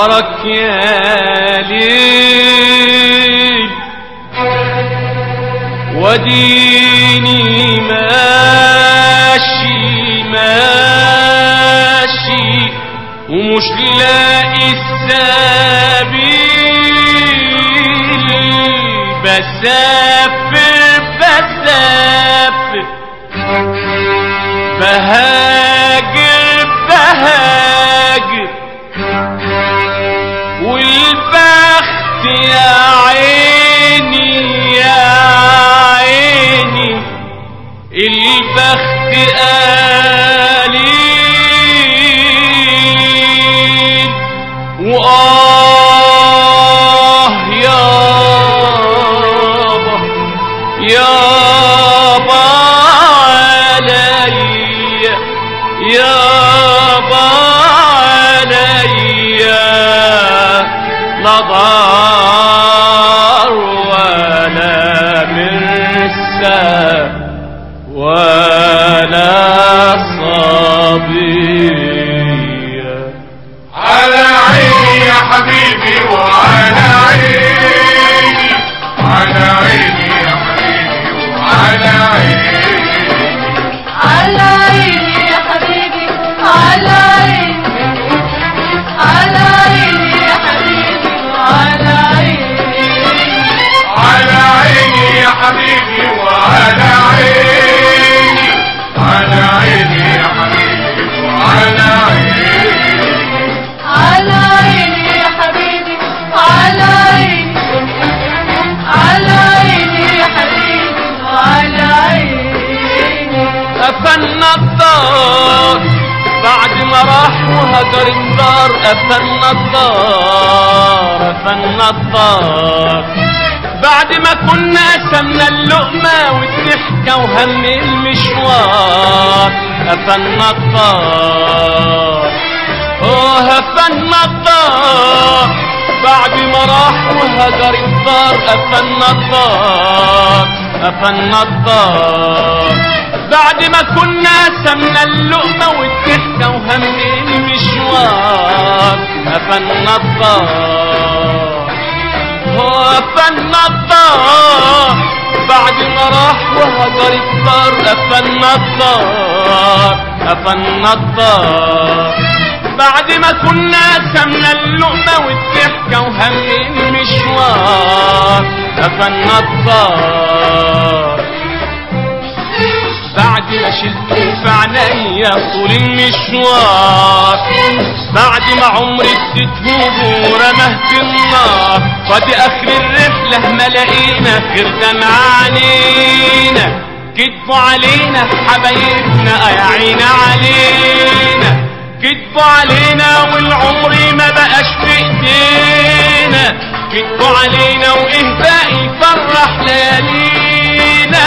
بنورك يا ليل. وديني ماشي ماشي. ومش لاقي السبيل. بسافر بسافر. بهاجر والبخت يا عيني يا عيني. البخت قليل وآه يابا يابا راح وهجر الدار أفن الدار أفن الدار بعد ما كنا قسمنا اللقمة والضحكة وهم المشوار أفن الدار آه أفن الدار بعد ما راح وهجر الدار أفن الدار أفن الدار بعد ما كنا سمنا اللقمة والضحكة وهم أفن الدار بعد ما راح وهجر الدار أفن الدار بعد ما كنا سمنا اللقمة والضحكة وهم المشوار. أفن الدار بعد ما شلته في عينيا طول المشوار. بعد ما عمري اديته ورماه في النار. وادي آخر الرحلة ما لقينا غير دمع علينا كدبوا علينا حبايبنا يا عينا علينا. كدبوا علينا والعمر ما بقاش في إيدينا. كدبوا علينا وايه باقي يفرح ليالينا.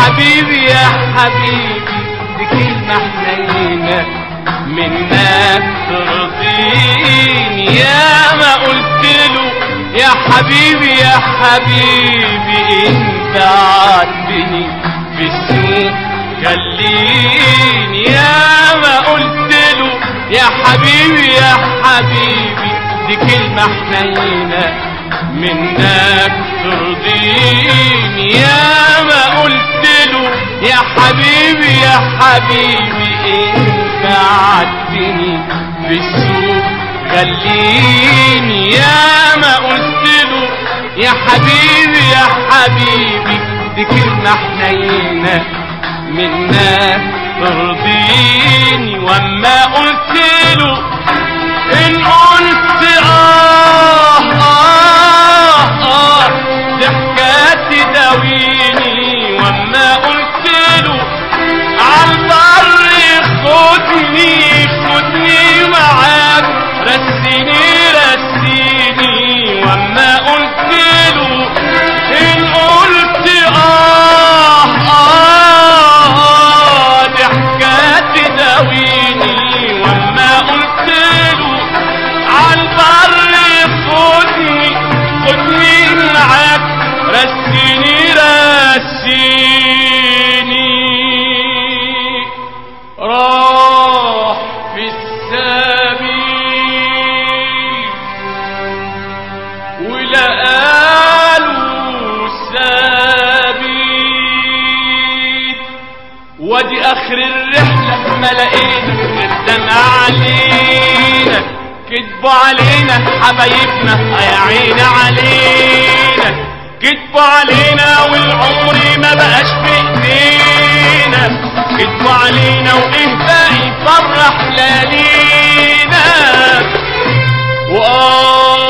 حبيبي يا حبيبي دي كلمة حنينة منك ترضيني يا ما قلت له يا حبيبي يا حبيبي انت عدتني في السوق خليني. يا ما قلت له يا حبيبي يا حبيبي دي كلمة حنينة منك ترضيني يا ما قلت له يا حبيبي يا حبيبي انت عدتني في السوق خليني يا ما قلت له يا حبيبي يا حبيبي دي كلمة حنينة منك ترضيني واما قلت له إن قلت آخر الرحلة ما لقينا غير علينا. كدبوا علينا حبايبنا يا عين علينا. كدبوا علينا والعمر ما بقاش في إيدينا. كدبوا علينا وايه بقى يفرح لالينا وآه